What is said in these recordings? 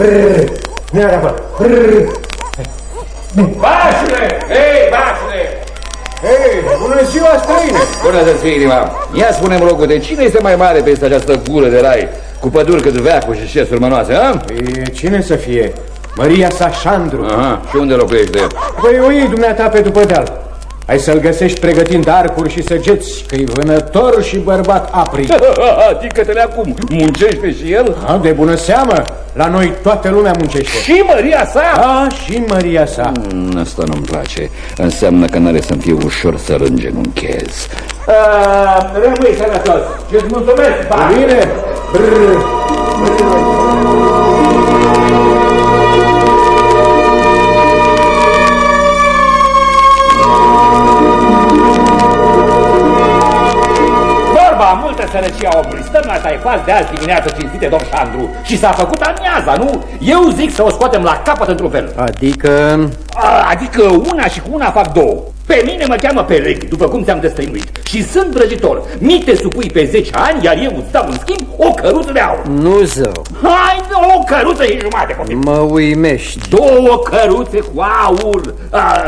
Brrr, brrr, oiță, brrr. Nu are acolo. Brrr. Bașule! Hei, bașule! Hei, bună ziua, străine! Bună să fie inima! Ia spune-mi, locul, de cine este mai mare peste această gură de rai? Cu păduri cât veacul și șesuri mănoase, a? E, cine să fie? Maria Sașandru. Aha, și unde locuiește? Păi o iei dumneata pe după deal. Hai să-l găsești pregătind arcuri și săgeți, că e vânător și bărbat apri. Adică te acum, muncește și el? A, de bună seamă, la noi toată lumea muncește. Și Maria sa? Da, și Maria sa. Mm, asta nu-mi place. Înseamnă că n-are să-mi fie ușor să rângenunchez. Rămâi sănătos și îți mulțumesc, Bine? Brrr. Multă sărăcie a omului. Stăm la taifaz de azi dimineață cinstite, domn Șandru, și s-a făcut amiaza, nu? Eu zic să o scoatem la capăt într-un fel. Adică... A, adică una și cu una fac două. Pe mine mă cheamă Peleg, după cum ți-am destăinuit. Și sunt vrăjitor. Mi te supui pe 10 ani, iar eu îți dau în schimb o căruță de aur. Nu zău. Hai, o căruță și jumate, copil. Mă uimești. Două căruțe cu aur. A, a,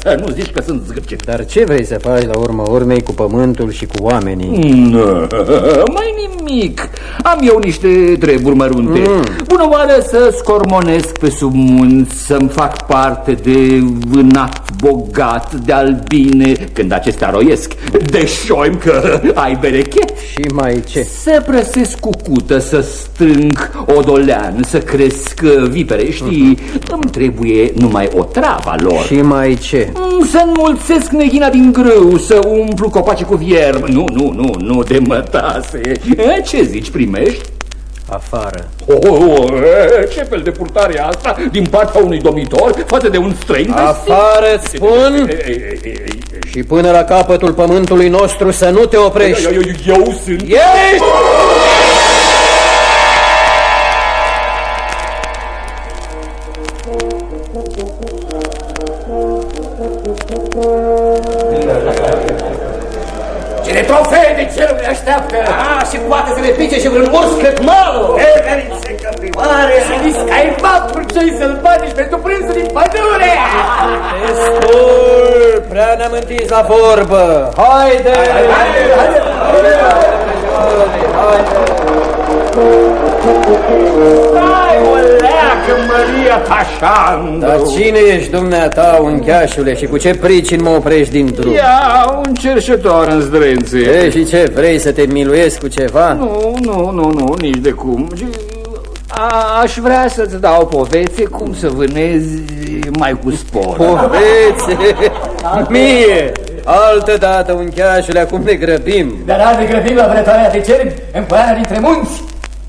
să nu zici că sunt zgârcit. Dar ce vrei să faci la urmă urmei cu pământul și cu oamenii? No, mai nimic. Am eu niște treburi mărunte. Mm. Bună oară să scormonesc pe sub munți, să-mi fac parte de vânat bogat, de albine, când acestea roiesc, de șoim că ai berechet. Și mai ce? Să prăsesc cucută, să strâng odolean, să cresc vipere, știi, uh -huh. îmi trebuie numai o trava lor. Și mai ce? Mm, să înmulțesc neghina din grâu, să umplu copaci cu vierb. Nu, nu, nu, nu de mătase. Ce zici, primești? Afară. Oh, oh, oh, ce fel de purtare e asta din partea unui domnitor față de un străin? Afară, spun! Și până la capătul pământului nostru să nu te oprești. Eu, eu, eu sunt... Ești! Cine trofee de cerul ne așteaptă! Ah, și poate să le pice și vreun urs cătmalul! Everițe căprioare! Și niscai vapuri cei sălbatici pentru prânsul din pădure! Destul! Prea ne-am întins la vorbă! Haide! Haide! Haide! Haide! Stai, o leacă, Maria Tașandru! Dar cine ești, dumneata, uncheașule, și cu ce pricini mă oprești din drum? Ia, un cerșetor în zdrențe. E, și ce, vrei să te miluiesc cu ceva? Nu, nu, nu, nu, nici de cum. A, aș vrea să-ți dau povețe cum să vânezi mai cu spor. Povețe? Mie! Altă dată, uncheașule, acum ne grăbim. Dar ne grăbim la vrătoarea de cerbi în poiana dintre munți.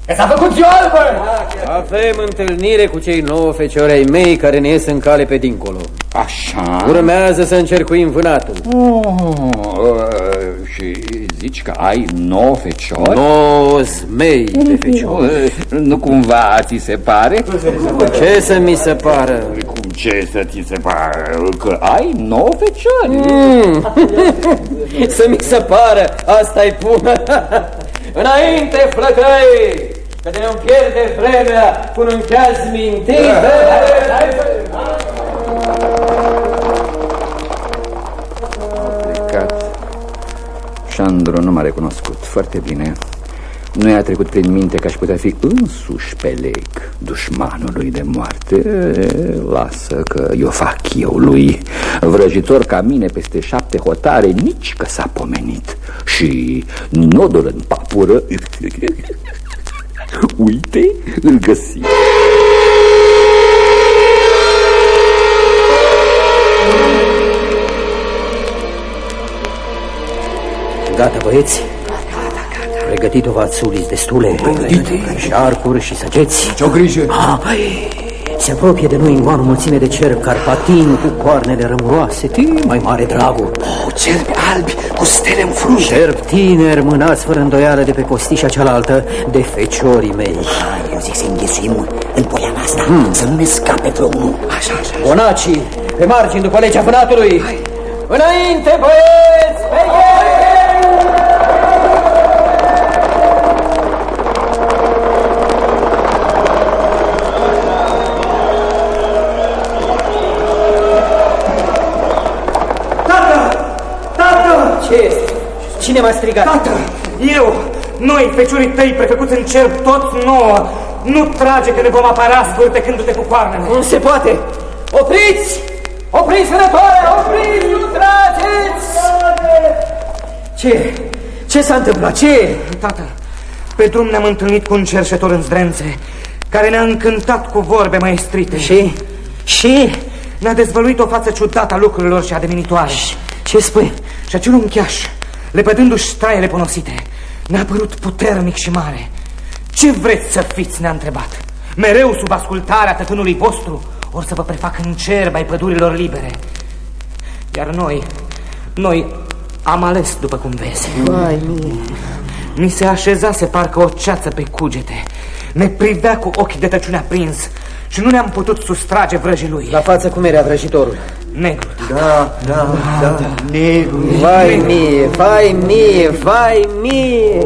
Că s-a făcut ziua albă! Avem întâlnire cu cei nouă feciori ai mei care ne ies în cale pe dincolo. Așa? Urmează să încercuim vânatul. Oh, uh, și zici că ai nouă feciori? Nouă zmei de feciori. Uh, nu cumva ți se pare? Ce să mi se pară? Cum ce să ți se pare? Că ai nouă feciori. Mm. să mi se pară, asta-i bună. Înainte, flăcăi! Că de nu pierde vremea cu un ceas mintit. Plecat. Șandru nu m-a recunoscut foarte bine. Nu i-a trecut prin minte că aș putea fi însuși Peleg, dușmanul lui de moarte. Lasă că eu fac eu lui. Vrăjitor ca mine peste șapte hotare, nici că s-a pomenit. Și nodul în papură, uite, îl găsi. Gata, băieți? Pregătit-o v-ați suliți destule? Pregătite. Și arcuri și săgeți? Ce-o grijă! Ah, se apropie de noi în goană mulțime de cerbi carpatin cu coarnele rămuroase, ti mai mare dragul. Oh, cerbi albi cu stele în frunte. Cerbi tineri mânați fără îndoială de pe costișa cealaltă de feciorii mei. Ah, eu zic să înghesuim în poiana asta, hmm. să nu ne scape vreunul. Așa, așa, așa. Bonacii, pe margini după legea vânatului. Hai. Înainte, băieți! Pe Cine m-a strigat? Tată, eu, noi, feciorii tăi, prefăcuți în cer, toți nouă, nu trage că ne vom apăra spârtecându-te cu coarnele. Nu se poate! Opriți! Opriți, vânătoare! Opriți! Nu trageți! Ce? Ce s-a întâmplat? Ce? Tată, pe drum ne-am întâlnit cu un cerșetor în zdrențe, care ne-a încântat cu vorbe maestrite. Și? Și? Ne-a dezvăluit o față ciudată a lucrurilor și ademinitoare. Ce spui? Și acel uncheaș, lepădându-și traiele ponosite, ne-a părut puternic și mare. Ce vreți să fiți, ne-a întrebat. Mereu sub ascultarea tătânului vostru, or să vă prefac în cer ai pădurilor libere. Iar noi, noi am ales după cum vezi. Vai mie. Mi se așezase parcă o ceață pe cugete. Ne privea cu ochii de tăciune aprins și nu ne-am putut sustrage vrăjii lui. La față cum era vrăjitorul? Negru. Da, da, da, negru. Vai mie, vai mie, vai mie.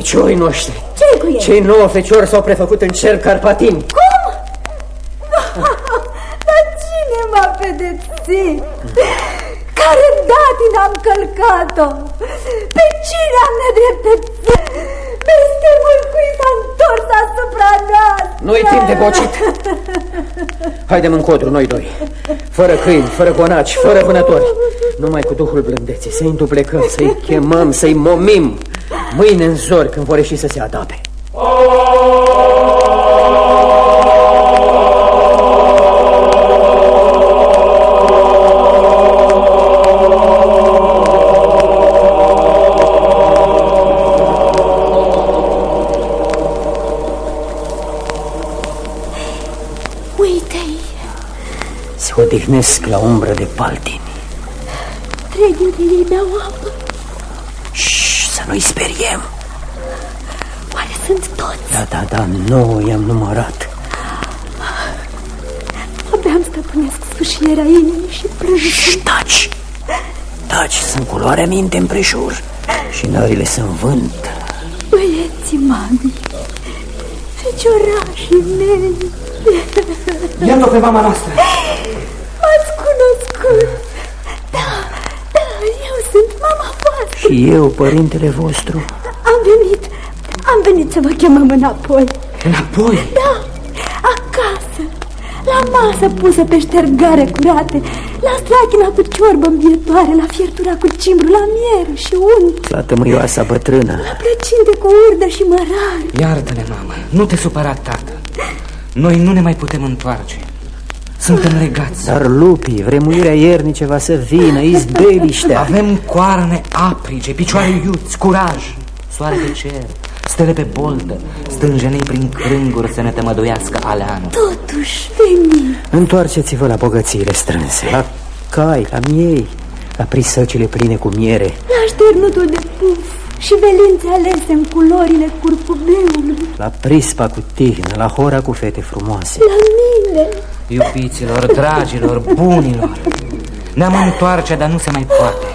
Feciorii noștri. ce cu ei? Cei nouă feciori s-au prefăcut în cer carpatini. Cum? Dar cine m-a pedepsit? Care datin am călcat-o? Pe cine am nedreptățit? Blestemul cui s-a întors asupra noastră? Nu-i timp de bocit. Haidem în codru, noi doi. Fără câini, fără gonaci, fără vânători. Numai cu Duhul blândeții, să-i înduplecăm, să-i chemăm, să-i momim. Mâine în zori, când vor ieși să se adape. Uite-i, Se odihnesc la umbră de paltini. trei dintre ei beau apă. Șș, să nu-i speriem. Oare sunt toți? Da, da, da, nouă i-am numărat. Abia îmi stăpânesc sfâșierea inimii și plâng. Șș, taci! Taci, sunt culoarea minte împrejur și nările sunt vânt. Băieții mami, feciorașii mei, Iată pe mama noastră. m-ați cunoscut. Da, da, eu sunt mama voastră. Și eu, părintele vostru. Am venit, am venit să vă chemăm înapoi. Înapoi. Da, acasă, la masă pusă pe ștergare curate, la strachina cu ciorbă învietoare, la fiertura cu cimbru, la miere și unt, La tămâioasa bătrână. la plăcinte cu urdă și mărare. Iartă-ne, mamă, nu te supăra, tată. Noi nu ne mai putem întoarce. Suntem legați. Dar lupii, vremuirea iernice va să vină, izbeliștea. Avem coarne aprige, picioare iuți, curaj, soare pe cer, stele pe boltă, stânjenii prin crânguri să ne tămăduiască aleanul. Totuși, veni, Întoarceți-vă la bogățiile strânse, la cai, la miei, la prisăcile pline cu miere. la șternutul de puf și velințe alese în culorile curcubeului, La prispa cu tihnă, la hora cu fete frumoase. la mine. Iubiților, dragilor, bunilor, ne-am întoarce, dar nu se mai poate.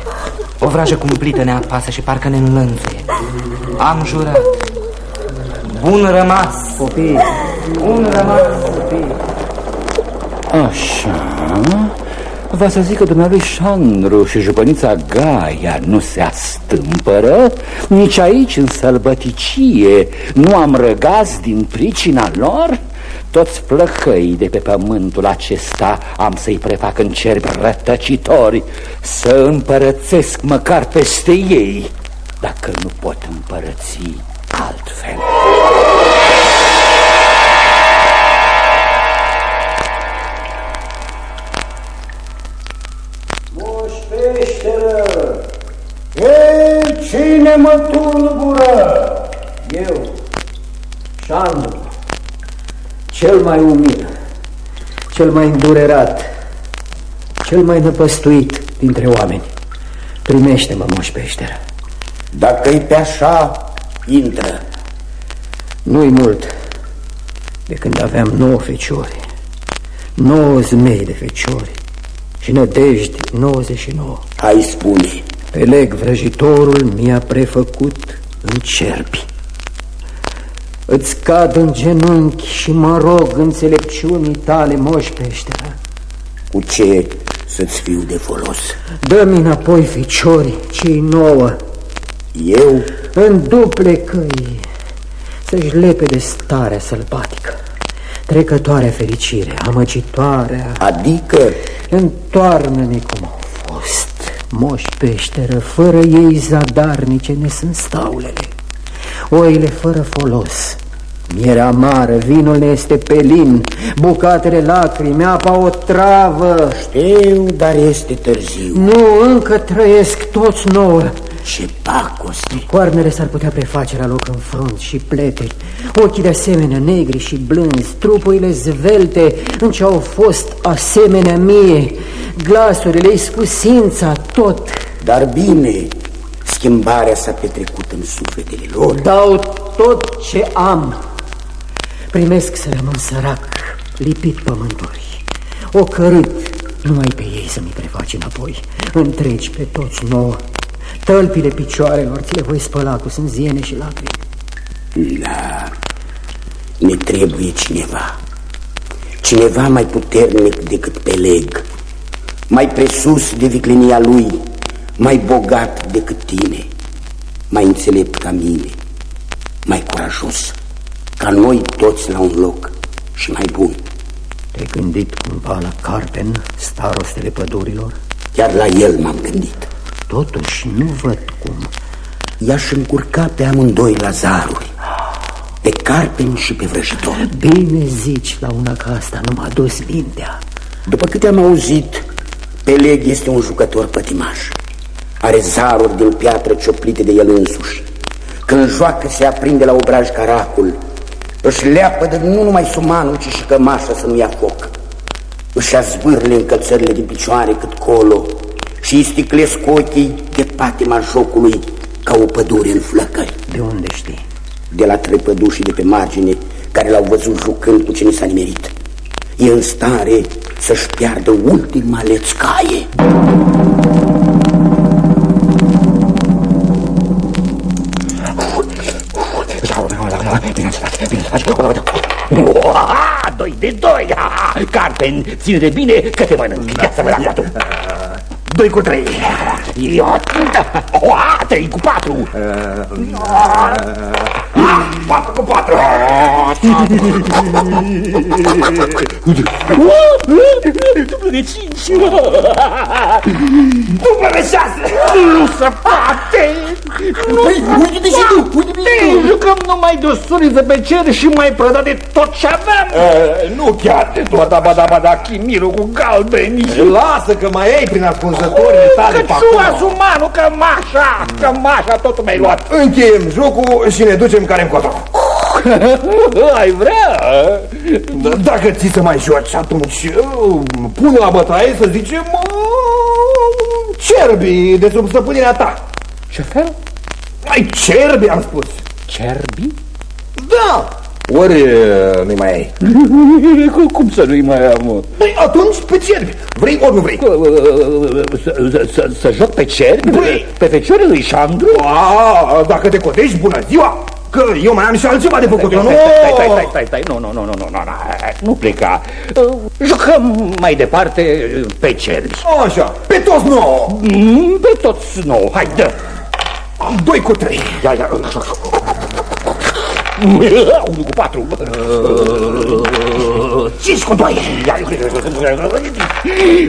O vrajă cumplită ne apasă și parcă ne înlănțuie. Am jurat. Bun rămas. Copii, Bun rămas. Așa... Va să zic că dumnealui Șandru și jupănița Gaia nu se astâmpără, nici aici în sălbăticie nu am răgaz din pricina lor? Toți plăhăii de pe pământul acesta am să-i prefac în cerbi rătăcitori, să împărățesc măcar peste ei, dacă nu pot împărăți altfel. Moș peșteră! Ei, cine mă tulbură? Eu, Șandru, cel mai umil, cel mai îndurerat, cel mai năpăstuit dintre oameni. Primește-mă, moș peșteră. Dacă-i pe așa, Intră. Nu-i mult de când aveam nouă feciori, nouă zmei de feciori și nădejdi 99. Hai spune. Peleg vrăjitorul mi-a prefăcut în cerbi. Îți cad în genunchi și mă rog înțelepciunii tale, moș peșteră. Cu ce să-ți fiu de folos? Dă-mi înapoi ficiorii, cei nouă, Eu? în duple căi, să-și lepe de starea sălbatică, trecătoarea fericire, amăgitoarea. Adică Întoarnă-ne cum au fost, moș peșteră, fără ei zadarnice ne sunt staulele, oile fără folos, mierea amară, vinul ne este pelin, bucatele lacrimi, apa o travă. știu, dar este târziu. Nu, încă trăiesc toți nouă. Ce pacoste! Coarnele s-ar putea preface la loc în front și plete, ochii de asemenea negri și blânzi, trupurile zvelte în ce au fost asemenea mie, glasurile, iscusința, tot. Dar bine, schimbarea s-a petrecut în sufletele lor. Dau tot ce am. Primesc să rămân sărac, lipit pământuri, ocărât, numai pe ei să mi prefaci înapoi, întregi pe toți nouă. Tălpile picioarelor ți le voi spăla cu sânziene și lacrimi. Da, ne trebuie cineva. Cineva mai puternic decât Peleg, mai presus de viclenia lui, mai bogat decât tine, mai înțelept ca mine, mai curajos, ca noi toți la un loc și mai bun. Te-ai gândit cumva la Carpen, starostele pădurilor? Chiar la el m-am gândit. Totuși nu văd cum. I-aș încurca pe amândoi la zaruri, pe carpen și pe vrăjitor. Bine zici la una ca asta, nu m-a dus mintea. După câte am auzit, Peleg este un jucător pătimaș. Are zaruri din piatră cioplite de el însuși. Când joacă se aprinde la obraj caracul. Își leapă de nu numai sumanul, ci și cămașa să nu ia foc. Își azvârle încălțările din picioare cât colo și îi sticlesc ochii de patima jocului ca o pădure în flăcări. De unde știi? De la trei pădușii de pe margine care l-au văzut jucând cu cine s-a nimerit. E în stare să-și piardă ultima lețcaie. Doi de doi! ha! Carpen, ține de bine că te mănânc. Ia să vă la patru. Doi cu trei. Ia, Oa, trei cu patru. Patru cu patru. Dublu de cinci. Dublu de șase. Nu se poate. Păi, uite-te și tu, uite-te și tu. Jucăm numai de o suriză pe cer și mai prădat de tot ce aveam. Nu chiar de tot. Bada, bada, bada, chimirul cu galbeni. Lasă că mai ai prin ascunzătorile tale pe Căciua, acolo. sumanul, cămașa, cămașa, totul mi-ai luat. Încheiem jocul și ne ducem care încotro. Ai vrea? D- Dacă ți să mai joci, atunci uh, pune la bătaie să zicem uh, cerbii de sub stăpânirea ta. Ce fel? Mai cerbi, am spus. Cerbi? Da. Ori uh, nu mai ai. Cum- Cum să nu-i mai am? mă? Păi atunci pe cerbi. Vrei ori nu vrei. Să, să, să, să joc pe cerbi? Vrei? Pe feciorul lui Șandru? A, dacă te cotești, bună ziua! Că eu mai am și altceva de făcut, eu nu... Stai, stai, stai, stai, stai, nu, nu, nu, nu, nu, nu, nu pleca. Uh, Jucăm mai departe uh, pe cerbi. Așa, pe toți nouă. Mm, Pe toți nou, hai, dă. Doi cu trei. Ia, ia. Unu cu patru. Cinci cu doi. Ia,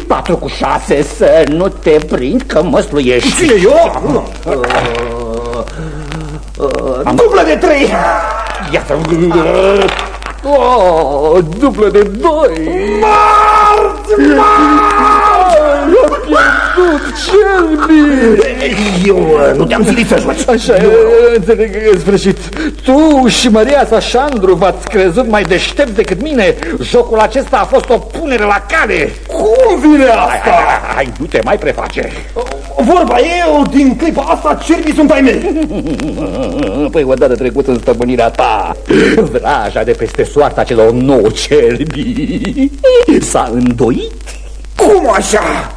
Patru cu șase, să nu te prind că mă sluiești. Cine eu? Dublă de trei. Iată. Oh, dublă de doi. Mart! Mart! pierdut, cerbii! Eu uh, nu te-am zilit să joci. Așa, înțeleg în sfârșit. Tu și Maria Sașandru v-ați crezut mai deștept decât mine. Jocul acesta a fost o punere la cale. Cum vine Hai, asta? hai, hai, nu te mai preface. Vorba eu, din clipa asta, cerbii sunt ai mei. Păi odată trecut în stăpânirea ta Vraja de peste soarta celor nouă cerbi S-a îndoit Cum așa?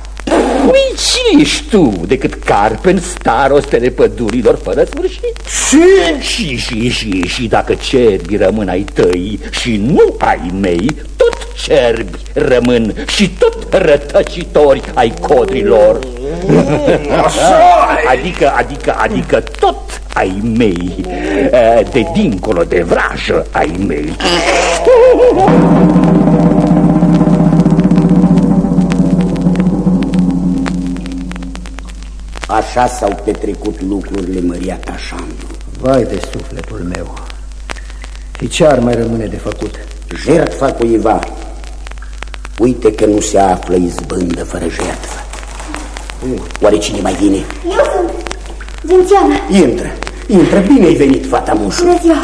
Păi cine ești tu decât carpen starostele pădurilor fără sfârșit? Ce? Și, și, și, și dacă cerbi rămân ai tăi și nu ai mei Tot cerbi rămân și tot rătăcitori ai codrilor Așa Adică, adică, adică tot ai mei Eh, De dincolo de vrajă ai mei Așa s-au petrecut lucrurile, Maria Tașandu. Vai de sufletul meu. Și ce ar mai rămâne de făcut? Jertfa cuiva. Uite că nu se află izbândă fără jertfă. Oare cine mai vine? Eu sunt Zințiana. Intră, intră, bine ai venit, fata mușu. Bună ziua.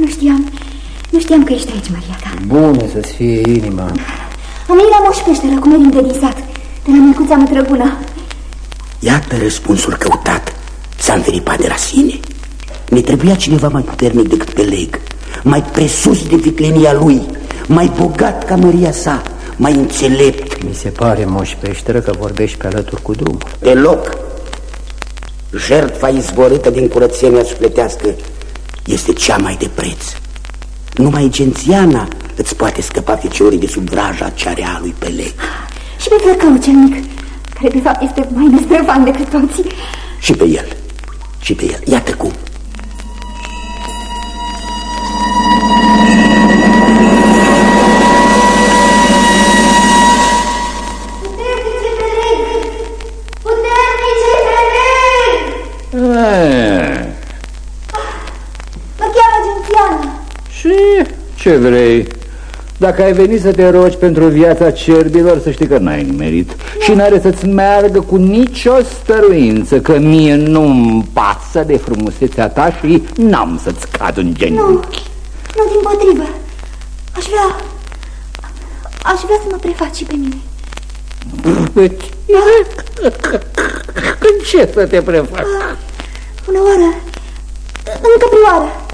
Nu știam, nu știam că ești aici, Maria ta. Bune să-ți fie inima. Am venit la Moș Peșteră cu merinte din sat, de la micuța mătrăgună. Iată răspunsul căutat. S-a înferipat de la sine. Ne trebuia cineva mai puternic decât Peleg, mai presus de viclenia lui, mai bogat ca măria sa, mai înțelept. Mi se pare, moș peșteră, că vorbești pe alături cu drumul. Deloc. Jertfa izvorâtă din curățenia sufletească este cea mai de preț. Numai gențiana îți poate scăpa ficiorii de sub vraja cea rea a lui Peleg. Și pe flăcău cel mic, care de fapt este mai năzdrăvan decât toții. Și pe el, și pe el. Iată cum. Puternice peleg! Puternice peleg! Eh, Mă cheamă Gențiana. Și ce vrei? Dacă ai venit să te rogi pentru viața cerbilor, să știi că n-ai nimerit Și n-are să-ți meargă cu nicio stăruință Că mie nu-mi pasă de frumusețea ta și n-am să-ți cad în Nu, genunchi nu din potrivă. Aș vrea... Aș vrea să mă prefaci și pe mine. În ce să te prefac? Bună oară, în căprioară.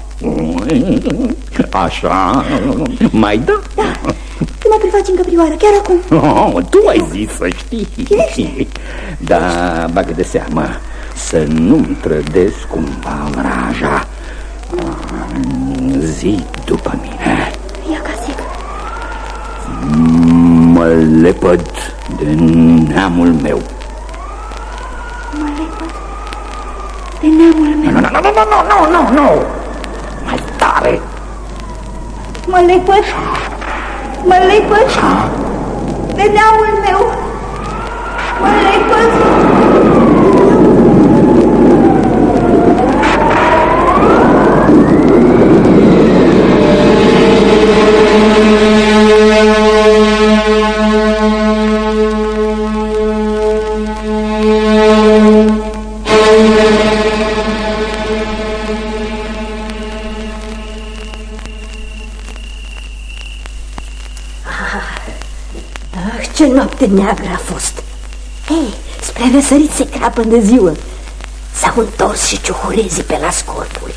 Așa, mai da? Să mă prefaci în căprioară, chiar acum. Oh, tu ai zis să știi Da, bagă de seamă Să nu-mi trădezi cumva vraja Zi după mine Ia ca zic. Mă lepăd de neamul meu Mă lepăd de neamul meu. Nu, nu, nu, nu, nu, nu, nu, nu Mai tare Mă lepăd. Mă lepăd de neamul meu. Mă lepăd. Ah, ce noapte neagră a fost! Hei, spre răsărit se crapă de ziua. S-au întors și ciuhurezii pe la scorpul.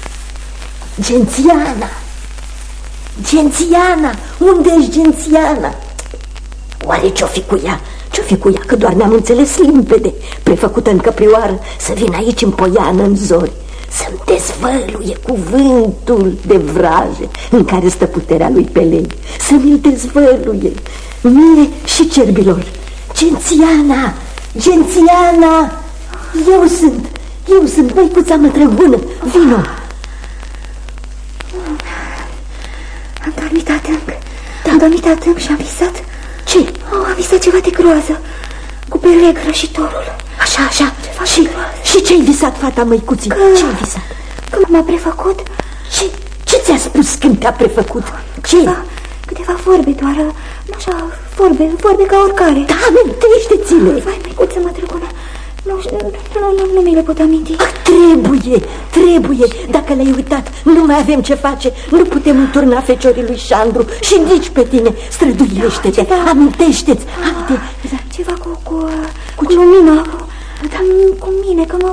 Gențiana! Gențiana! unde ești Gențiana? Oare ce-o fi cu ea? Ce-o fi cu ea? Că doar ne-am înțeles limpede, prefăcută în căprioară, să vin aici în poiană, în zori, să-mi dezvăluie cuvântul de vraje în care stă puterea lui Pelei, să mi-l dezvăluie, mie și cerbilor. Gențiana! Gențiana! Eu sunt, eu sunt băicuța mătrăgună, vino! Am dormit adânc. Am dormit adânc și am visat. Ce? Oh, am visat ceva de groază. Cu Peleg rășitorul. Așa, așa, și, și ce-ai visat, fata măicuții? Ce-ai visat? Când m-a prefăcut, Ce, ce ți-a spus când te-a prefăcut? Ce? câteva, câteva vorbe doar, așa, Vorbe, vorbe ca oricare. Da, amintește-ți-le Vai, micuță, mă trăgună nu, nu, nu, nu mi le pot aminti. Trebuie, trebuie. Dacă le-ai uitat, nu mai avem ce face. Nu putem înturna feciorii lui Șandru Și nici pe tine. Străduiește-te, Da, ceva. amintește-ți. Haide, Ceva cu, cu, cu, cu lumina cu, da. cu mine, că mă,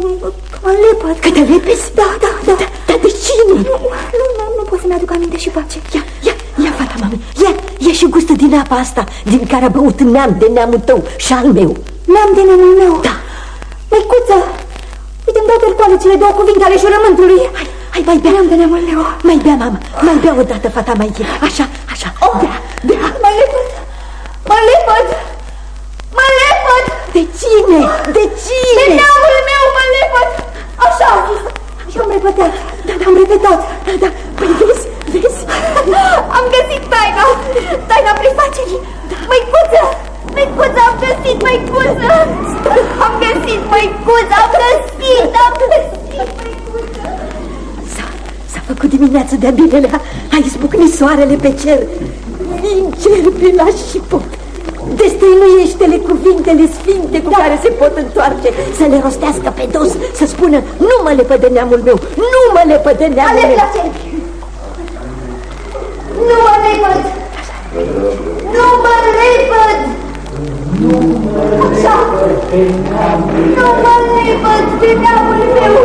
că mă lepăd. Că te lepezi? Da, da, da. Dar da, de cine? Nu, nu, nu, nu pot să-mi aduc aminte și pace. Ia, ia, ia, fata mami, ia, ia și gustă din apa asta Din care a băut neam de neamul tău și al meu. N-am de neamul meu? Da. Micuță, uite-mi dau tercoale cele două cuvinte ale jurământului. Hai, hai, mai bea. N-am de neamul meu. Mai bea, mama, mai bea odată, fata mai e Așa, așa, oh, bea, bea. Mă lepăd, mă lepăd, mă lepăd De cine? De De cine? neamul meu mă lepăd Așa am zis Și am repetat, da, da, am repetat. Da, da, păi vezi, vezi? Am găsit taina, taina prefacerii. Măicuță, măicuță, am găsit măicuță! Am găsit măicuță, am găsit, am găsit măicuță! S-a, s-a făcut dimineață de-a binelea. A izbucnit soarele pe cer. Vin cerbi la și pot. Destăinuiește-le cuvintele sfinte cu care se pot întoarce. Să le rostească pe dos Să spună Nu mă lepă de neamul meu Nu mă lepă de neamul Alerg meu. la cerbi Nu mă lepăd. Nu mă lepăd. Așa. Nu mă lepăd de neamul meu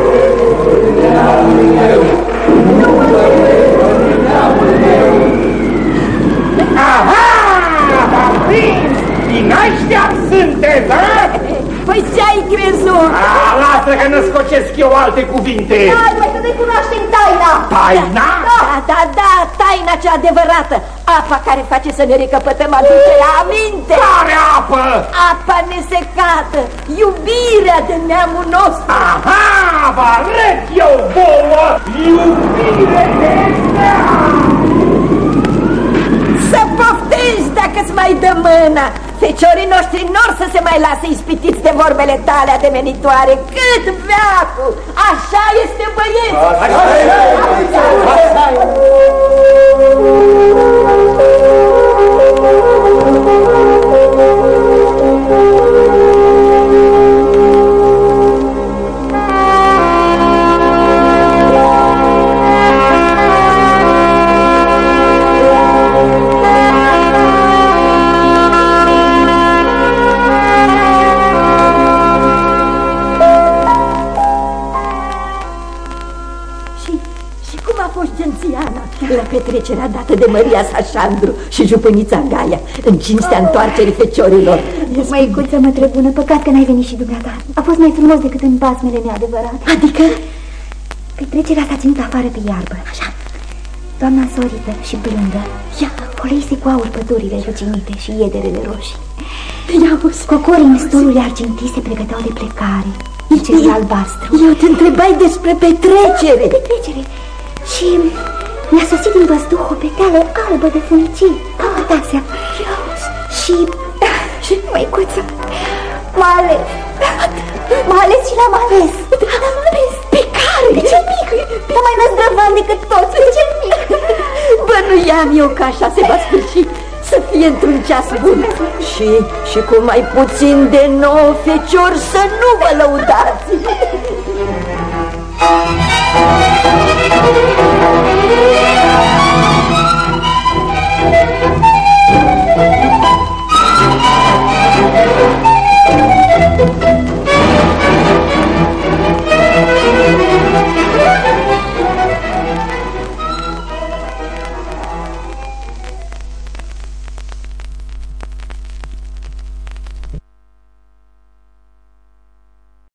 Din ăștia sunteți, a? Păi ce-ai crezut? A, lasă că născocesc eu alte cuvinte. Hai, mai să ne cunoaștem taina Taina? Da, da, da, taina cea adevărată Apa care face să ne recăpătăm aducerea aminte Care apă? Apa nesecată Iubirea de neamul nostru Aha, vă arăt eu vouă iubire de Să poftești dacă-ți mai dă mâna Feciorii noștri nu să se mai lase ispitiți de vorbele tale ademenitoare Cât veacu! Așa este băieți! Și, la petrecerea dată de Maria Sașandru și jupânița Gaia în cinstea întoarcerii feciorilor? Măicuță, mă trăbună, păcat că n-ai venit și dumneata. A fost mai frumos decât în basmele neadevărate. Adică? Petrecerea s-a ținut afară pe iarbă. Așa. Doamna sorită și blândă Ia, polise cu aur pădurile răcinite și iederele roșii. Ia uzi. Cocorii în stoluri argintii se pregăteau de plecare. În cerul albastru. Eu te întrebai despre petrecere. Petrecere. Și mi-a sosit din văzduh o peteală albă de funicii Patatea Și... Și măicuță M-a ales. M-a ales și l-am ales. L-am ales. Pe care? Pe cel mic? Pe mai năzdrăvan decât toți. Pe cel mic? Bănuiam eu că așa se va sfârși Să fie într-un ceas bun. Și, și cu mai puțin de nouă feciori Să nu vă lăudați Thank you.